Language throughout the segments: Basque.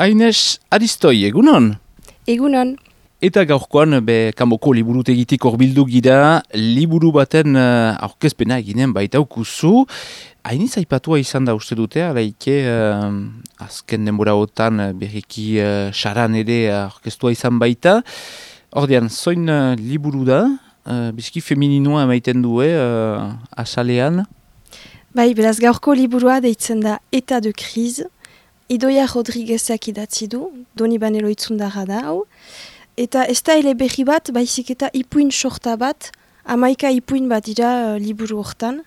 Aines Aristoi, egunon? Egunon. Eta gaurkoan, be, kanboko liburutegitik horbildu gira, liburu baten uh, aurkezpena eginen baita ukuzu. Hainiz aipatua izan da uste dute, araike uh, azken denboraotan berriki uh, saran ere aurkeztua izan baita. Ordean, zoin uh, liburu da, uh, bizki femininoa emaiten du, uh, asalean? Bai, beraz gaurko liburua deitzen da Eta de Kriz. Idoia Rodriguezak idatzi du, doni banelo itzundarra da hau. Eta ez da ele berri bat, baizik eta ipuin sorta bat, amaika ipuin bat dira uh, liburu hortan.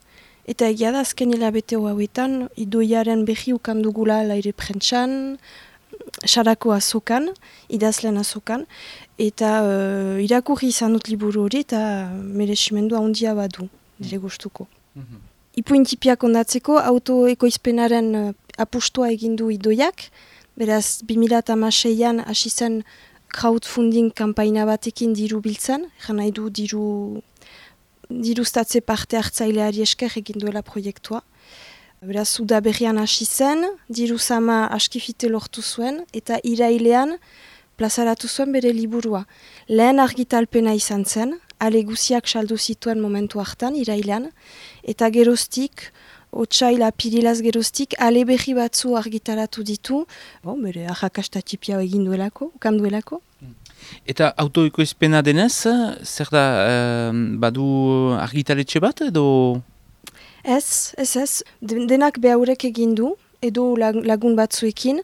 Eta egia da, azken hilabete hauetan, idoiaren berri ukandugula laire prentsan, sarako azokan, idazlen azokan. Eta uh, irakurri izan dut liburu hori eta mereximendua ondia badu, dire gustuko. Mm Ipuin tipiak ondatzeko, autoekoizpenaren apustua egindu idoiak, beraz 2006an hasi zen crowdfunding kampaina batekin diru biltzen, jan nahi du diru diruztatze parte hartzaileari esker egin duela proiektua. Beraz, uda berrian hasi zen, diru sama askifite lortu zuen, eta irailean plazaratu zuen bere liburua. Lehen argitalpena izan zen, ale guziak saldu zituen momentu hartan, irailean, eta geroztik, otxaila pirilaz geroztik, ale berri batzu argitaratu ditu, bon, bere ahakastatipia egin duelako, ukan duelako. Eta autoiko izpena denez, zer da, badu argitaletxe bat edo? Ez, ez ez, denak behaurek egin du, edo lagun batzuekin,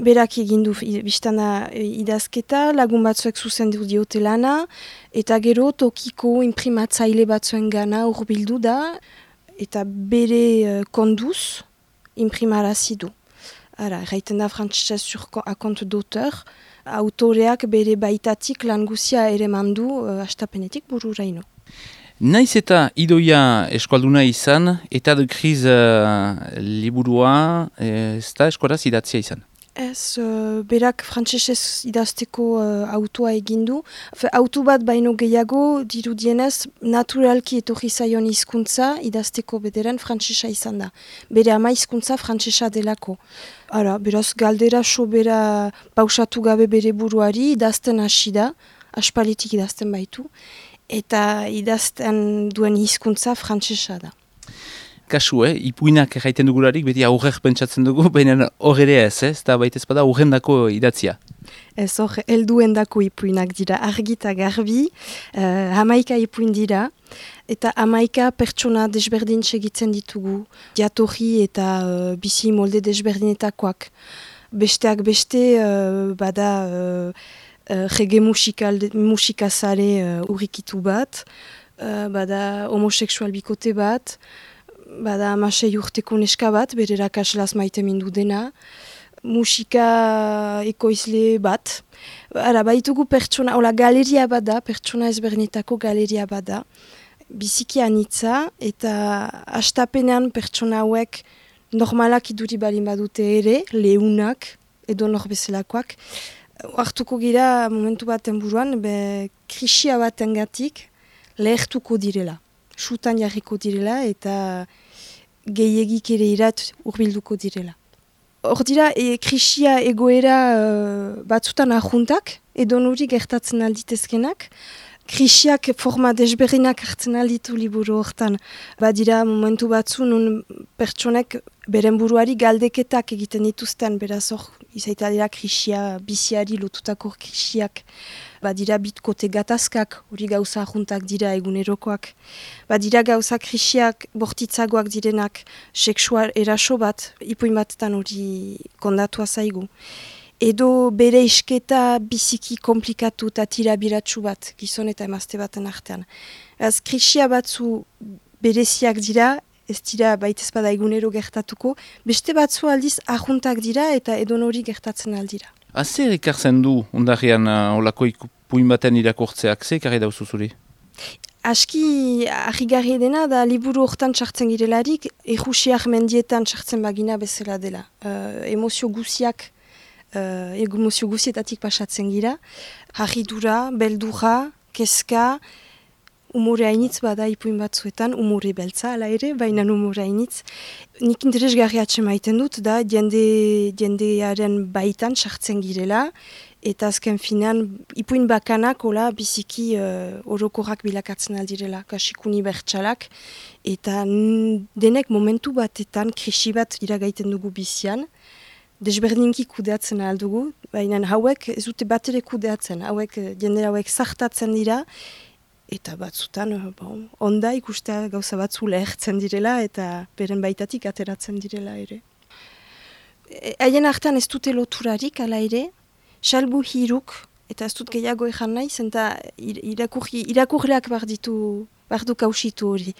berak egin du biztana e, idazketa, lagun batzuek zuzen du diote lana, eta gero tokiko imprimatzaile batzuen gana urbildu da, eta bere uh, konduz imprimarazi du. Ara, gaiten da frantzisez sur akont d'auteur, autoreak bere baitatik lan guzia ere mandu uh, astapenetik bururaino. Naiz eta idoia eskualduna izan, eta de kriz uh, liburua, ez da eskualaz idatzia izan? Ez, uh, berak frantzesez idazteko uh, autoa egindu. Auto bat baino gehiago, dirudienez, naturalki etorri zaion hizkuntza idazteko bederen frantzesa izan da. Bere ama hizkuntza frantzesa delako. Ara, beraz, galdera sobera pausatu gabe bere buruari idazten hasi da, aspalitik idazten baitu, eta idazten duen hizkuntza frantzesa da kasu, eh? ipuinak erraiten dugularik, beti aurrek pentsatzen dugu, baina horre ez, ez da baita ezpada dako idatzia. Ez hor, elduen dako ipuinak dira, argita garbi, uh, hamaika ipuin dira, eta hamaika pertsona desberdin segitzen ditugu, diatorri eta uh, bizi molde desberdinetakoak. Besteak beste, uh, bada... Uh, Uh, rege musikal, musikazale uh, urrikitu bat, uh, bada homoseksual bikote bat, bada amasei urteko neska bat, bere rakaslaz maite mindu dena, musika ekoizle bat. Ara, baitugu pertsona, hola, galeria bada, pertsona ezbernetako galeria bada. Biziki anitza, eta astapenean pertsona hauek normalak iduri balin badute ere, lehunak, edo norbezelakoak. Artuko gira, momentu baten buruan, be, krisia baten gatik, lehertuko direla sutan jarriko direla eta gehiagik ere irat urbilduko direla. Hor dira, e, krisia egoera uh, batzutan ahuntak, edo nuri gertatzen alditezkenak, krisiak forma desberdinak hartzen alditu liburu hortan. Badira momentu batzu nun pertsonek beren buruari galdeketak egiten dituzten, beraz hor, izaita dira krisia, biziari lotutako krisiak badira bitkote gatazkak, hori gauza juntak dira egunerokoak. Badira gauza krisiak bortitzagoak direnak, seksual eraso bat, ipuin batetan hori kondatua zaigu. Edo bere isketa biziki komplikatu eta tira biratsu bat, gizon eta emazte baten artean. Az krisia batzu bereziak dira, ez dira baitez bada egunero gertatuko, beste batzu aldiz ahuntak dira eta edon hori gertatzen aldira. Azer ikartzen du, ondarian, uh, olako ipuin baten irakurtzeak, ze ikarri dauzu zuri? Aski, ahigarri dena, da liburu hortan txartzen girelarik, erusiak mendietan txartzen bagina bezala dela. Uh, emozio guziak, uh, emozio guzietatik pasatzen gira. Harridura, beldura, keska, umore hainitz bada ipuin batzuetan, umore beltza ala ere, baina umore hainitz. Nik interesgarri maiten dut, da jende, jendearen baitan sartzen girela, eta azken finean ipuin bakanak ola biziki uh, orokorrak bilakatzen aldirela, kasikuni bertxalak, eta denek momentu batetan krisi bat iragaiten dugu bizian, desberdinki kudeatzen aldugu, baina hauek ez dute bat ere kudeatzen, hauek jende hauek zartatzen dira, eta batzutan, eh, bon, onda ikustea gauza batzu lehertzen direla eta beren baitatik ateratzen direla ere. E, haien e, artean ez dute loturarik, ala ere, salbu hiruk, eta ez dut gehiago ezan nahi, zenta irakurleak bar ditu, bar du kausitu hori.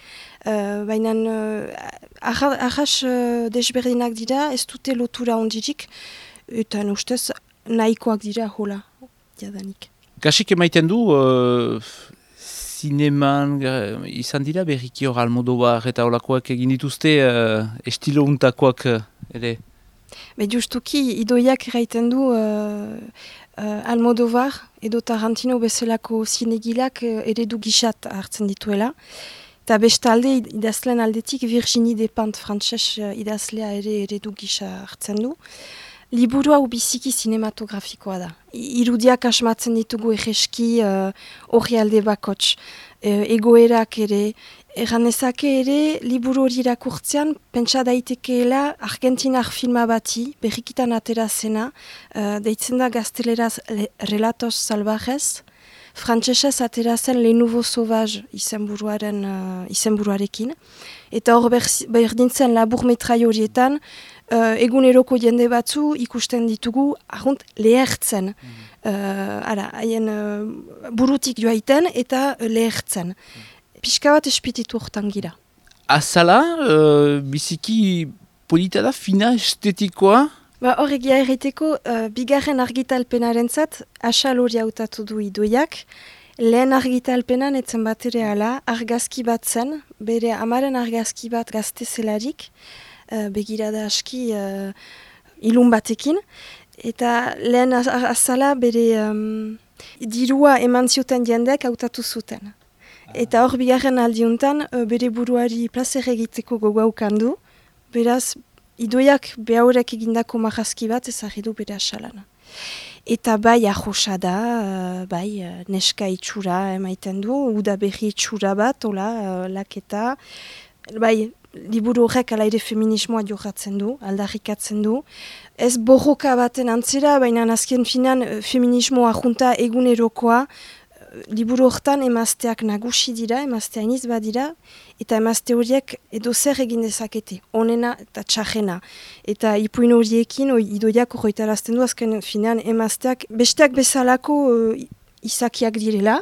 Uh, Baina, uh, ahas uh, desberdinak dira, ez dute lotura ondirik, eta ustez nahikoak dira hola, jadanik. Kasik emaiten du, zineman izan dira berriki hor almodobar eta olakoak egin dituzte uh, estilo untakoak uh, ere? Be justuki idoiak eraiten du uh, uh, almodobar edo Tarantino bezalako zinegilak uh, ere du gixat hartzen dituela. Eta bestalde idazlen aldetik Virginie Despant frantses uh, idazlea ere ere du gisa hartzen du. Liburu hau biziki sinematografikoa da. Irudiak asmatzen ditugu egeski uh, hori alde bakots. Uh, egoerak ere, erranezake ere, liburu hori irakurtzean, pentsa daitekeela Argentinar filma bati, berrikitan atera zena, uh, deitzen da gazteleraz Relatos Salvajes, frantsesez atera zen Le Nouveau Sauvage izenburuaren, uh, izenburuarekin. Eta hor berdintzen labur metrai horietan, uh, eguneroko jende batzu ikusten ditugu ahunt lehertzen. Mm haien uh, burutik joaiten eta lehertzen. Mm Pixka bat espititu hortan gira. Azala, uh, biziki polita da, fina estetikoa? Ba, Horregia erreteko, uh, bigarren argitalpenaren zat, asal hori hautatu du idoiak, Lehen argitalpenan etzen bat ere ala, argazki bat zen, bere amaren argazki bat gazte zelarik, uh, begirada aski uh, ilun batekin. Eta lehen azala bere um, dirua eman zioten jendeak hautatu zuten. Eta hor bigarren aldiuntan uh, bere buruari plazer egiteko gogaukan du. Beraz, idoiak behaurek egindako marazki bat ezagidu bere asalana. Eta bai ahosa da, bai neska itxura emaiten du, uda berri itxura bat, ola, laketa. Bai, liburu horrek ala ere feminismoa jokatzen du, aldarrikatzen du. Ez borroka baten antzera, baina azken finan eh, feminismoa junta egunerokoa, eh, liburu hortan emazteak nagusi dira, emaztea iniz badira, eta emazte horiek edo zer egin dezakete, onena eta txajena. Eta ipuin horiekin, oi, idoiak horretarazten du, azken finan emazteak besteak bezalako uh, izakiak direla,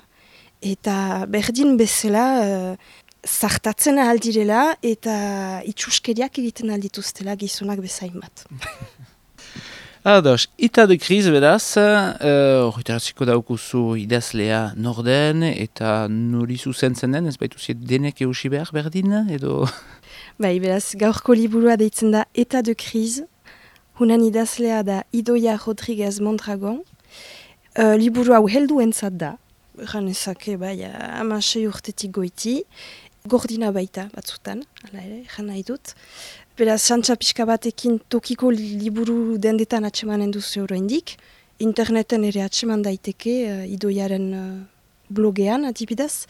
eta berdin bezala zartatzen aldirela eta itxuskeriak egiten aldituztela gizonak bezain bat. Ados, ita de kriz bedaz, horretaratziko uh, daukuzu idazlea norden eta nori zuzentzen den, ez baitu denek eusi behar berdin, edo? Bai, beraz, gaurko liburua deitzen da eta de kriz, hunan idazlea da Idoia Rodriguez Mondragon, uh, liburu hau heldu entzat da, Ganezake, bai, amasei urtetik goiti, gordina baita batzutan, ala ere, jan nahi dut. Beraz, santza pixka batekin tokiko liburu dendetan atsemanen duzu indik, interneten ere atseman daiteke uh, idoiaren uh, blogean, adibidez,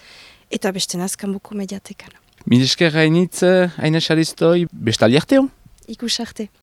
eta beste nazkan buko mediatekan. Minesker hainitz, haine xaristoi, bestali arteo? Ikus arte.